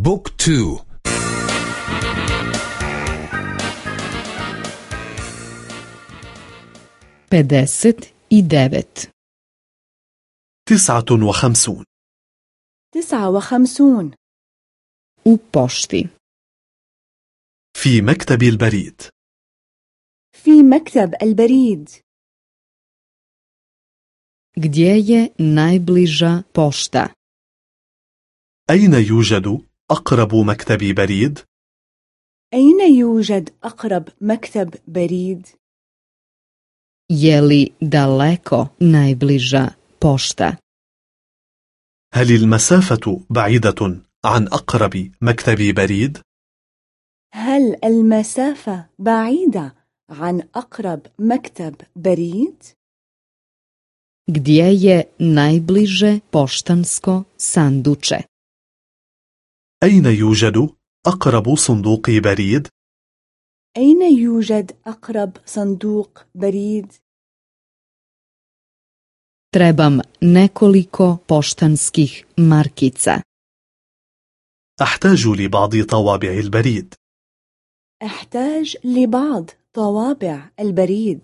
book two. i devet تسعة وخمسون. تسعة وخمسون. pošti في مكتب البريد. في مكتب البريد. gdje je najbliža pošta أين يوجد؟ أقرب مكتب بريد؟ أين يوجد أقرب مكتب بريد؟ je li daleko najbliža pošta هل المسافة بعيدة عن أقرب مكتب بريد؟ هل المسافة بعيدة عن أقرب مكتب بريد؟ gdje je najbliže poštansko sanduče أين يوجد أقرب صندوق بريد؟ أين يوجد أقرب صندوق بريد؟ trebam nekoliko poštanskih markica أحتاج لبعض طوابع البريد أحتاج لبعض طوابع البريد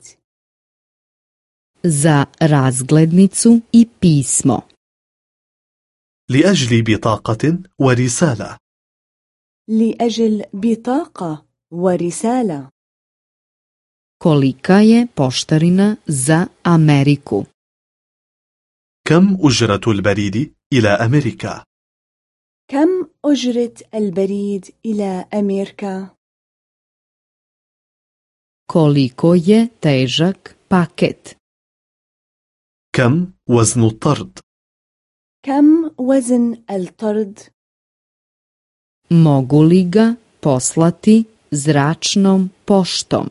za razglednicu i pismo لأجل بطاقة ورسالة لأجل بطاقة ورسالة kolika je poštarina za Ameriku كم أجرة البريد إلى أمريكا؟ كم أجرة البريد إلى أمريكا؟ koliko je težak paket كم وزن الطرد؟ كم وزن الطرد؟ mogu li ga poslati zračnom poštom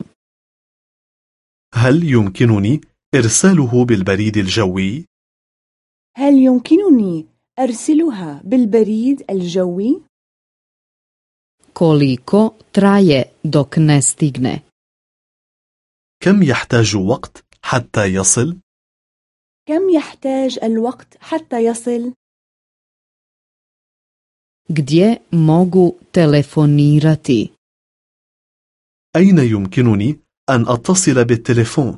هل يمكنني إرساله بالبريد الجوي؟ هل يمكنني أرسلها بالبريد الجوي؟ koliko traje dok ne stigne كم يحتاج وقت حتى يصل؟ كم يحتاج الوقت حتى يصل؟ gdje mogu telefonirati أين يمكنني أن أتصل بالتليفون؟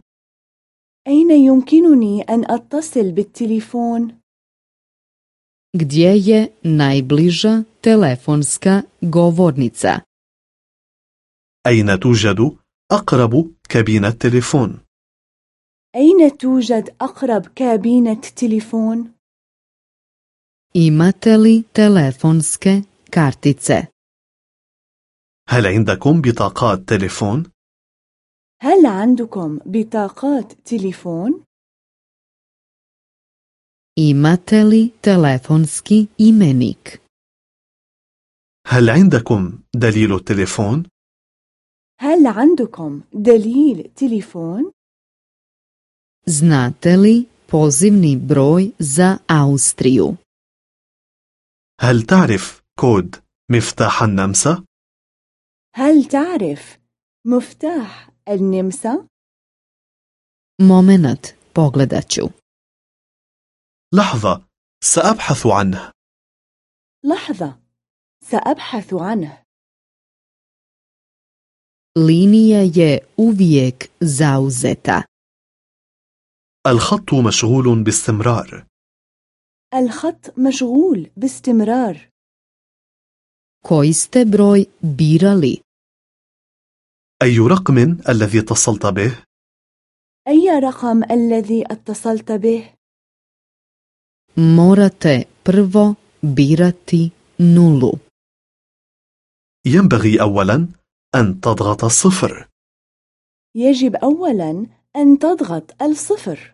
أين يمكنني أن أتصل بالتليفون؟ gdje je najbliža telefonska govornica أين توجد أقرب كابينة تليفون؟ أين توجد أقرب كابينة تليفون؟ imate li telefonske kartice هل عندكم بطاقات تليفون؟ هل عندكم بطاقات تليفون؟ imate li telefonski imenik هل عندكم دليل التليفون؟ هل عندكم دليل تليفون؟ Znate li pozivni broj za Austriju هل تعرف كود مفتاح النمسا؟ هل تعرف مفتاح النمسا؟ Moment, pogledat ću. لحظة سأبحث عنه لحظة سأبحث عنه Linija je uvijek zauzeta. الخط مشغول باستمرار الخط مشغول باستمرار Koji ste broj birali? أي رقم الذي اتصلت به؟ أي رقم الذي اتصلت به؟ Morate prvo birati nulu. ينبغي أولا أن تضغط الصفر يجب أولا أن تضغط الصفر.